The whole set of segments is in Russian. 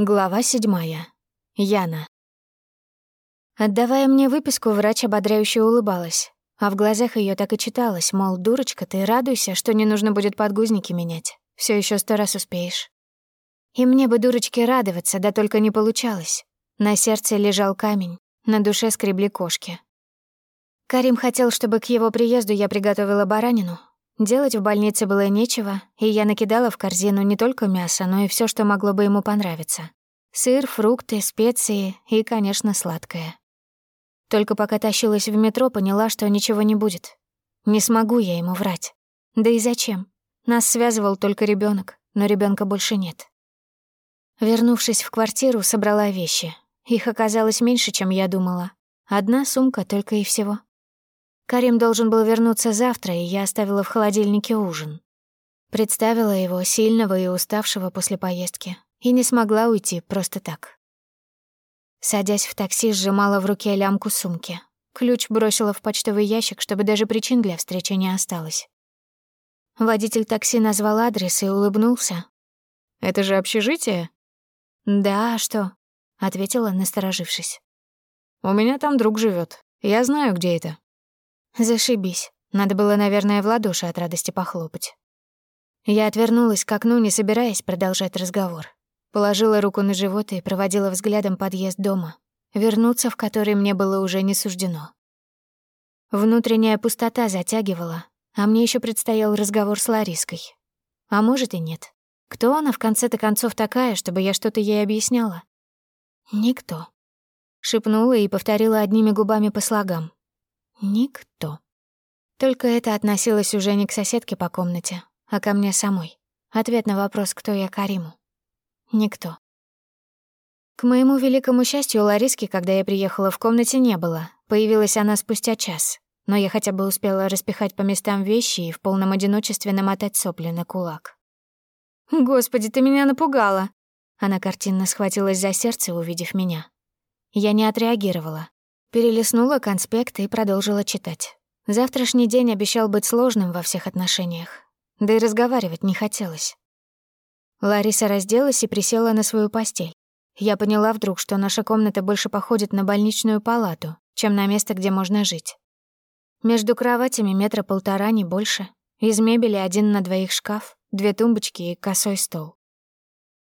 Глава седьмая. Яна. Отдавая мне выписку, врач ободряюще улыбалась, а в глазах ее так и читалось, мол, дурочка, ты радуйся, что не нужно будет подгузники менять. Все еще сто раз успеешь. И мне бы, дурочке, радоваться, да только не получалось. На сердце лежал камень, на душе скребли кошки. Карим хотел, чтобы к его приезду я приготовила баранину, Делать в больнице было нечего, и я накидала в корзину не только мясо, но и все, что могло бы ему понравиться. Сыр, фрукты, специи и, конечно, сладкое. Только пока тащилась в метро, поняла, что ничего не будет. Не смогу я ему врать. Да и зачем? Нас связывал только ребенок, но ребенка больше нет. Вернувшись в квартиру, собрала вещи. Их оказалось меньше, чем я думала. Одна сумка только и всего. Карим должен был вернуться завтра, и я оставила в холодильнике ужин. Представила его, сильного и уставшего после поездки, и не смогла уйти просто так. Садясь в такси, сжимала в руке лямку сумки. Ключ бросила в почтовый ящик, чтобы даже причин для встречи не осталось. Водитель такси назвал адрес и улыбнулся. «Это же общежитие?» «Да, а что?» — ответила, насторожившись. «У меня там друг живет. Я знаю, где это». Зашибись. Надо было, наверное, в ладоши от радости похлопать. Я отвернулась к окну, не собираясь продолжать разговор. Положила руку на живот и проводила взглядом подъезд дома, вернуться в который мне было уже не суждено. Внутренняя пустота затягивала, а мне еще предстоял разговор с Лариской. А может и нет. Кто она в конце-то концов такая, чтобы я что-то ей объясняла? Никто. Шепнула и повторила одними губами по слогам. Никто. Только это относилось уже не к соседке по комнате, а ко мне самой. Ответ на вопрос, кто я Кариму. Никто. К моему великому счастью, Лариски, когда я приехала, в комнате не было. Появилась она спустя час. Но я хотя бы успела распихать по местам вещи и в полном одиночестве намотать сопли на кулак. «Господи, ты меня напугала!» Она картинно схватилась за сердце, увидев меня. Я не отреагировала. Перелистнула конспект и продолжила читать. Завтрашний день обещал быть сложным во всех отношениях. Да и разговаривать не хотелось. Лариса разделась и присела на свою постель. Я поняла вдруг, что наша комната больше походит на больничную палату, чем на место, где можно жить. Между кроватями метра полтора, не больше. Из мебели один на двоих шкаф, две тумбочки и косой стол.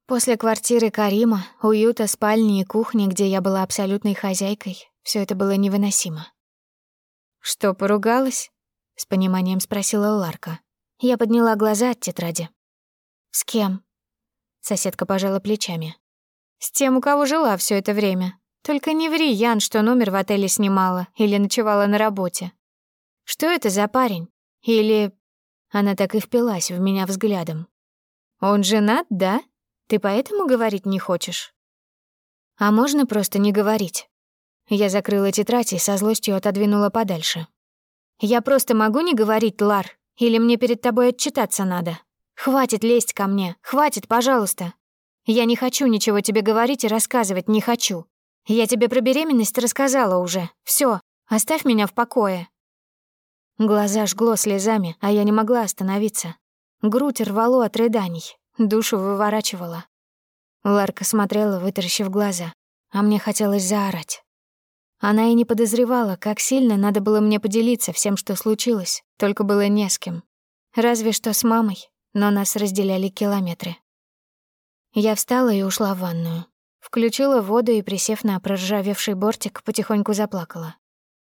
После квартиры Карима, уюта, спальни и кухни, где я была абсолютной хозяйкой, все это было невыносимо. «Что, поругалась?» — с пониманием спросила Ларка. Я подняла глаза от тетради. «С кем?» Соседка пожала плечами. «С тем, у кого жила все это время. Только не ври, Ян, что номер в отеле снимала или ночевала на работе. Что это за парень? Или...» Она так и впилась в меня взглядом. «Он женат, да? Ты поэтому говорить не хочешь?» «А можно просто не говорить?» Я закрыла тетрадь и со злостью отодвинула подальше. «Я просто могу не говорить, Лар? Или мне перед тобой отчитаться надо? Хватит лезть ко мне, хватит, пожалуйста. Я не хочу ничего тебе говорить и рассказывать, не хочу. Я тебе про беременность рассказала уже. Все, оставь меня в покое». Глаза жгло слезами, а я не могла остановиться. Грудь рвало от рыданий, душу выворачивала. Ларка смотрела, вытаращив глаза, а мне хотелось заорать. Она и не подозревала, как сильно надо было мне поделиться всем, что случилось, только было не с кем. Разве что с мамой, но нас разделяли километры. Я встала и ушла в ванную. Включила воду и, присев на проржавевший бортик, потихоньку заплакала.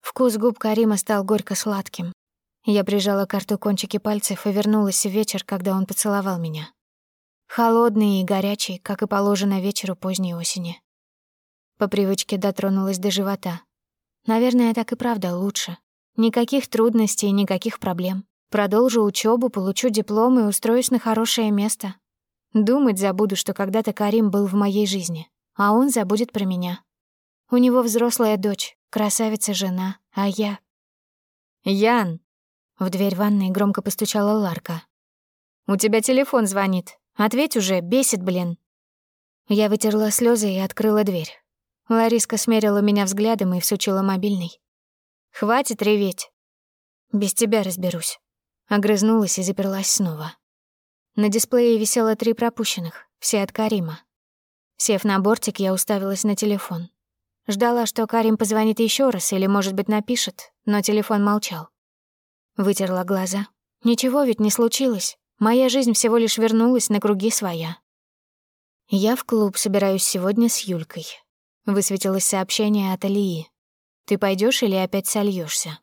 Вкус губ Карима стал горько-сладким. Я прижала карту кончики пальцев и вернулась в вечер, когда он поцеловал меня. Холодный и горячий, как и положено вечеру поздней осени. По привычке дотронулась до живота. Наверное, так и правда лучше. Никаких трудностей, никаких проблем. Продолжу учебу, получу диплом и устроюсь на хорошее место. Думать забуду, что когда-то Карим был в моей жизни, а он забудет про меня. У него взрослая дочь, красавица жена, а я... «Ян!» — в дверь ванной громко постучала Ларка. «У тебя телефон звонит. Ответь уже, бесит, блин». Я вытерла слезы и открыла дверь. Лариска смерила меня взглядом и всучила мобильный. «Хватит реветь. Без тебя разберусь». Огрызнулась и заперлась снова. На дисплее висело три пропущенных, все от Карима. Сев на бортик, я уставилась на телефон. Ждала, что Карим позвонит еще раз или, может быть, напишет, но телефон молчал. Вытерла глаза. Ничего ведь не случилось. Моя жизнь всего лишь вернулась на круги своя. «Я в клуб собираюсь сегодня с Юлькой». Высветилось сообщение от Алии. «Ты пойдешь или опять сольешься?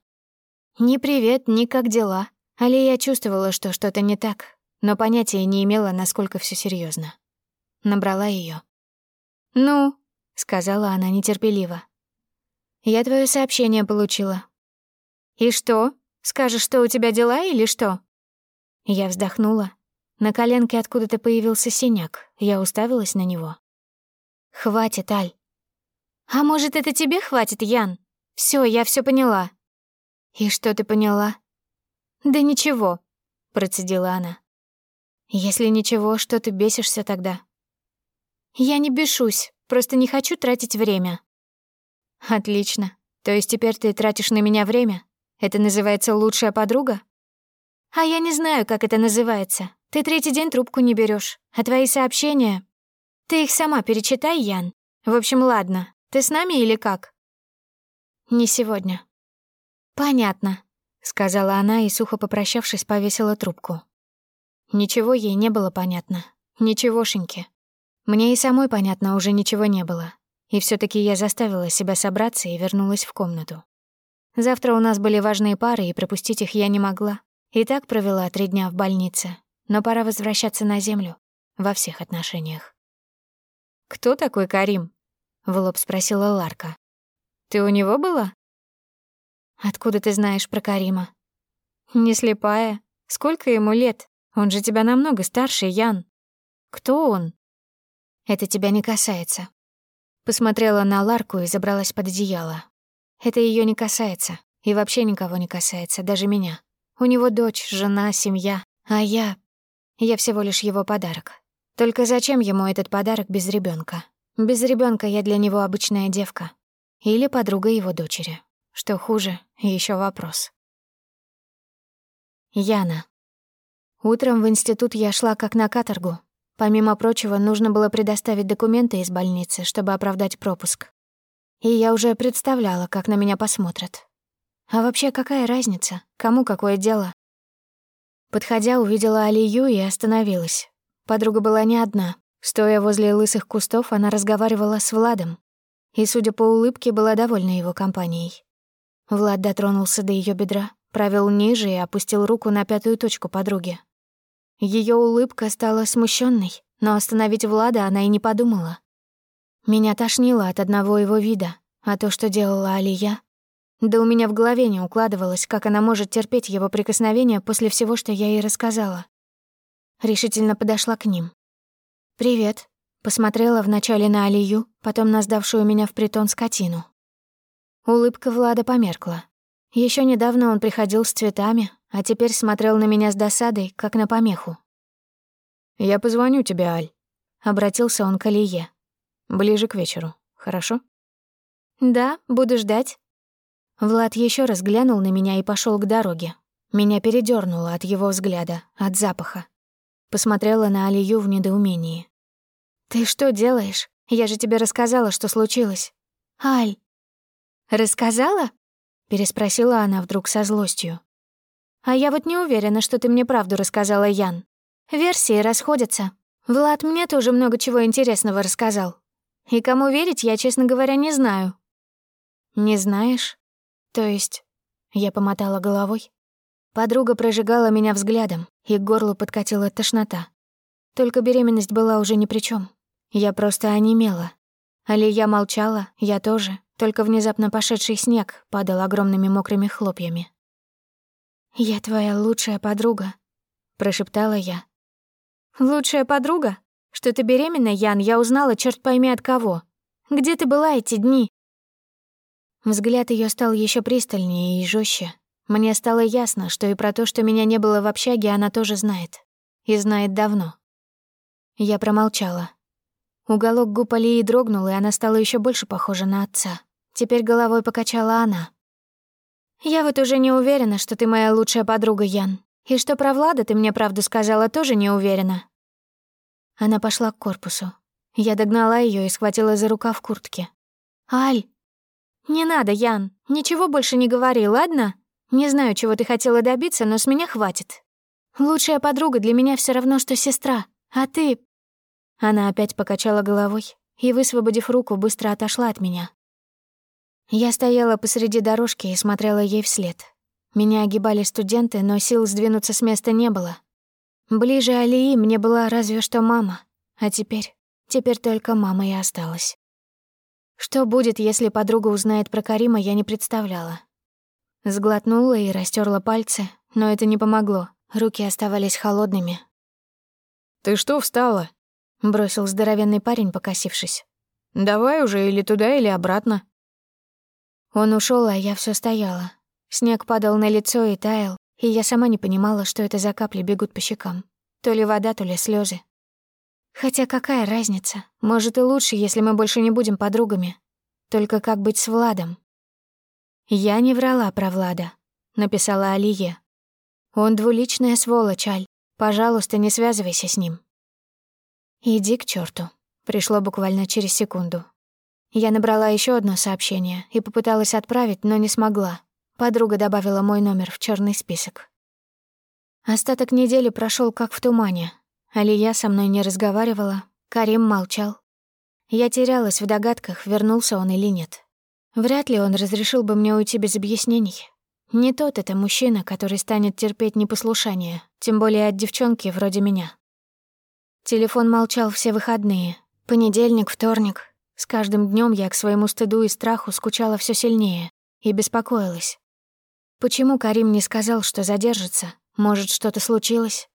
«Ни привет, ни как дела». Алия чувствовала, что что-то не так, но понятия не имела, насколько все серьезно. Набрала ее. «Ну?» — сказала она нетерпеливо. «Я твое сообщение получила». «И что? Скажешь, что у тебя дела или что?» Я вздохнула, на коленке откуда-то появился синяк. Я уставилась на него. «Хватит, Аль». «А может, это тебе хватит, Ян? Все, я все поняла». «И что ты поняла?» «Да ничего», — процедила она. «Если ничего, что ты бесишься тогда?» «Я не бешусь, просто не хочу тратить время». «Отлично. То есть теперь ты тратишь на меня время? Это называется лучшая подруга?» «А я не знаю, как это называется. Ты третий день трубку не берешь, а твои сообщения... Ты их сама перечитай, Ян. В общем, ладно. Ты с нами или как? Не сегодня. Понятно, сказала она и, сухо попрощавшись, повесила трубку. Ничего ей не было понятно. Ничегошеньки. Мне и самой понятно уже ничего не было. И все таки я заставила себя собраться и вернулась в комнату. Завтра у нас были важные пары, и пропустить их я не могла. И так провела три дня в больнице, но пора возвращаться на Землю во всех отношениях. «Кто такой Карим?» — в лоб спросила Ларка. «Ты у него была?» «Откуда ты знаешь про Карима?» «Не слепая. Сколько ему лет? Он же тебя намного старше, Ян. Кто он?» «Это тебя не касается». Посмотрела на Ларку и забралась под одеяло. «Это ее не касается. И вообще никого не касается, даже меня. У него дочь, жена, семья. А я... Я всего лишь его подарок. Только зачем ему этот подарок без ребенка? Без ребенка я для него обычная девка. Или подруга его дочери. Что хуже, еще вопрос. Яна. Утром в институт я шла как на каторгу. Помимо прочего, нужно было предоставить документы из больницы, чтобы оправдать пропуск. И я уже представляла, как на меня посмотрят. А вообще, какая разница? Кому какое дело? Подходя, увидела Алию и остановилась. Подруга была не одна. Стоя возле лысых кустов, она разговаривала с Владом. И, судя по улыбке, была довольна его компанией. Влад дотронулся до ее бедра, провел ниже и опустил руку на пятую точку подруги. Ее улыбка стала смущенной, но остановить Влада она и не подумала. Меня тошнило от одного его вида, а то, что делала Алия, да у меня в голове не укладывалось, как она может терпеть его прикосновения после всего, что я ей рассказала. Решительно подошла к ним. «Привет», — посмотрела вначале на Алию, потом на сдавшую меня в притон скотину. Улыбка Влада померкла. Еще недавно он приходил с цветами, а теперь смотрел на меня с досадой, как на помеху. «Я позвоню тебе, Аль», — обратился он к Алие. «Ближе к вечеру, хорошо?» «Да, буду ждать». Влад еще раз глянул на меня и пошел к дороге. Меня передернуло от его взгляда, от запаха. Посмотрела на Алию в недоумении. «Ты что делаешь? Я же тебе рассказала, что случилось». «Аль». «Рассказала?» — переспросила она вдруг со злостью. «А я вот не уверена, что ты мне правду рассказала, Ян. Версии расходятся. Влад мне тоже много чего интересного рассказал. И кому верить, я, честно говоря, не знаю». «Не знаешь?» «То есть...» — я помотала головой. Подруга прожигала меня взглядом, и к горлу подкатила тошнота. Только беременность была уже ни при чем. Я просто онемела. Алия молчала, я тоже, только внезапно пошедший снег падал огромными мокрыми хлопьями. «Я твоя лучшая подруга», — прошептала я. «Лучшая подруга? Что ты беременна, Ян, я узнала, черт пойми от кого. Где ты была эти дни?» Взгляд ее стал еще пристальнее и жестче. Мне стало ясно, что и про то, что меня не было в общаге, она тоже знает. И знает давно. Я промолчала. Уголок губ Алии дрогнул, и она стала еще больше похожа на отца. Теперь головой покачала она. «Я вот уже не уверена, что ты моя лучшая подруга, Ян. И что про Влада ты мне правду сказала, тоже не уверена». Она пошла к корпусу. Я догнала ее и схватила за рукав куртки. «Аль!» «Не надо, Ян, ничего больше не говори, ладно? Не знаю, чего ты хотела добиться, но с меня хватит. Лучшая подруга для меня все равно, что сестра, а ты...» Она опять покачала головой и, высвободив руку, быстро отошла от меня. Я стояла посреди дорожки и смотрела ей вслед. Меня огибали студенты, но сил сдвинуться с места не было. Ближе Алии мне была разве что мама, а теперь, теперь только мама и осталась. Что будет, если подруга узнает про Карима, я не представляла. Сглотнула и растерла пальцы, но это не помогло. Руки оставались холодными. «Ты что встала?» — бросил здоровенный парень, покосившись. «Давай уже или туда, или обратно». Он ушел, а я все стояла. Снег падал на лицо и таял, и я сама не понимала, что это за капли бегут по щекам. То ли вода, то ли слезы. Хотя какая разница? Может, и лучше, если мы больше не будем подругами. Только как быть с Владом? Я не врала про Влада, написала Алие. Он двуличная сволочь, Аль. Пожалуйста, не связывайся с ним. Иди к черту. Пришло буквально через секунду. Я набрала еще одно сообщение и попыталась отправить, но не смогла. Подруга добавила мой номер в черный список. Остаток недели прошел как в тумане. Алия со мной не разговаривала, Карим молчал. Я терялась в догадках, вернулся он или нет. Вряд ли он разрешил бы мне уйти без объяснений. Не тот это мужчина, который станет терпеть непослушание, тем более от девчонки вроде меня. Телефон молчал все выходные. Понедельник, вторник, с каждым днем я к своему стыду и страху скучала все сильнее и беспокоилась. Почему Карим не сказал, что задержится? Может, что-то случилось?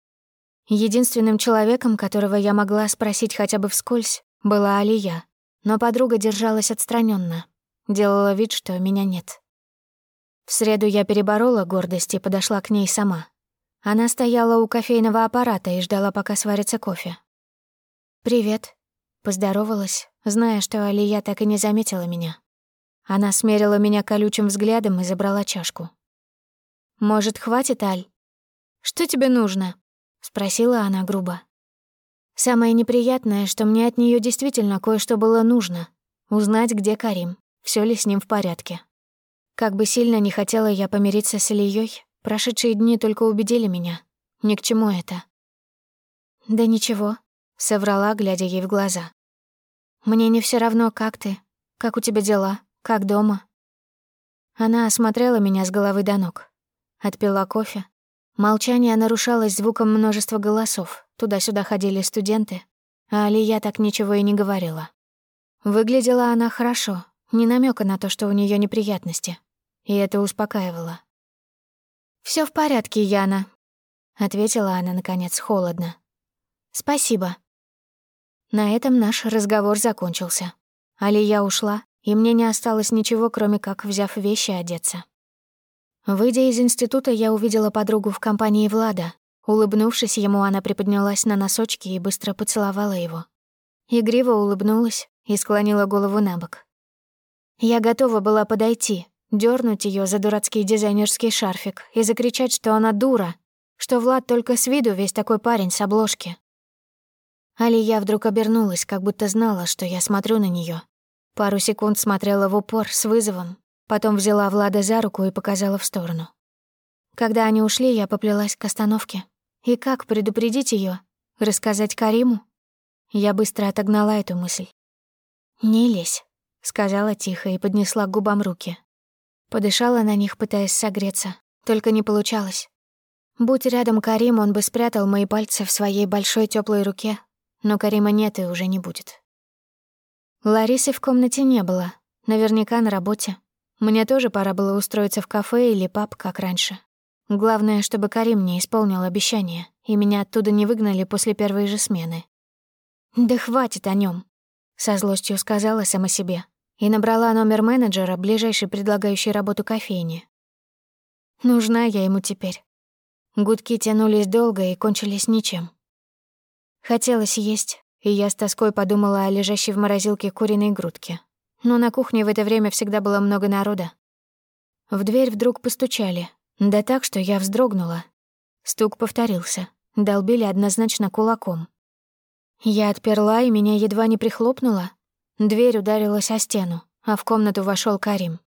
Единственным человеком, которого я могла спросить хотя бы вскользь, была Алия, но подруга держалась отстраненно, делала вид, что меня нет. В среду я переборола гордость и подошла к ней сама. Она стояла у кофейного аппарата и ждала, пока сварится кофе. «Привет», — поздоровалась, зная, что Алия так и не заметила меня. Она смерила меня колючим взглядом и забрала чашку. «Может, хватит, Аль?» «Что тебе нужно?» — спросила она грубо. Самое неприятное, что мне от нее действительно кое-что было нужно. Узнать, где Карим, все ли с ним в порядке. Как бы сильно не хотела я помириться с Ильей, прошедшие дни только убедили меня. Ни к чему это. «Да ничего», — соврала, глядя ей в глаза. Мне не все равно, как ты, как у тебя дела, как дома. Она осмотрела меня с головы до ног. Отпила кофе. Молчание нарушалось звуком множества голосов. Туда-сюда ходили студенты. А Алия так ничего и не говорила. Выглядела она хорошо, не намека на то, что у нее неприятности. И это успокаивало. Все в порядке, Яна», — ответила она, наконец, холодно. «Спасибо». На этом наш разговор закончился. Алия ушла, и мне не осталось ничего, кроме как, взяв вещи, одеться. Выйдя из института, я увидела подругу в компании Влада. Улыбнувшись ему, она приподнялась на носочки и быстро поцеловала его. Игриво улыбнулась и склонила голову на бок. Я готова была подойти, дернуть ее за дурацкий дизайнерский шарфик и закричать, что она дура, что Влад только с виду весь такой парень с обложки. Алия вдруг обернулась, как будто знала, что я смотрю на нее. Пару секунд смотрела в упор с вызовом, потом взяла Влада за руку и показала в сторону. Когда они ушли, я поплелась к остановке. И как предупредить ее? Рассказать Кариму? Я быстро отогнала эту мысль. «Не лезь», — сказала тихо и поднесла к губам руки. Подышала на них, пытаясь согреться, только не получалось. Будь рядом Карим, он бы спрятал мои пальцы в своей большой теплой руке, но Карима нет и уже не будет. Ларисы в комнате не было, наверняка на работе. Мне тоже пора было устроиться в кафе или паб, как раньше. Главное, чтобы Карим не исполнил обещание, и меня оттуда не выгнали после первой же смены. «Да хватит о нем, со злостью сказала сама себе и набрала номер менеджера, ближайшей предлагающей работу кофейни. Нужна я ему теперь. Гудки тянулись долго и кончились ничем. Хотелось есть, и я с тоской подумала о лежащей в морозилке куриной грудке. Но на кухне в это время всегда было много народа. В дверь вдруг постучали, да так, что я вздрогнула. Стук повторился, долбили однозначно кулаком. Я отперла, и меня едва не прихлопнула. Дверь ударилась о стену, а в комнату вошел Карим.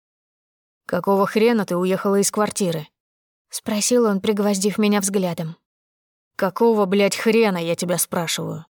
«Какого хрена ты уехала из квартиры?» — спросил он, пригвоздив меня взглядом. «Какого, блядь, хрена, я тебя спрашиваю?»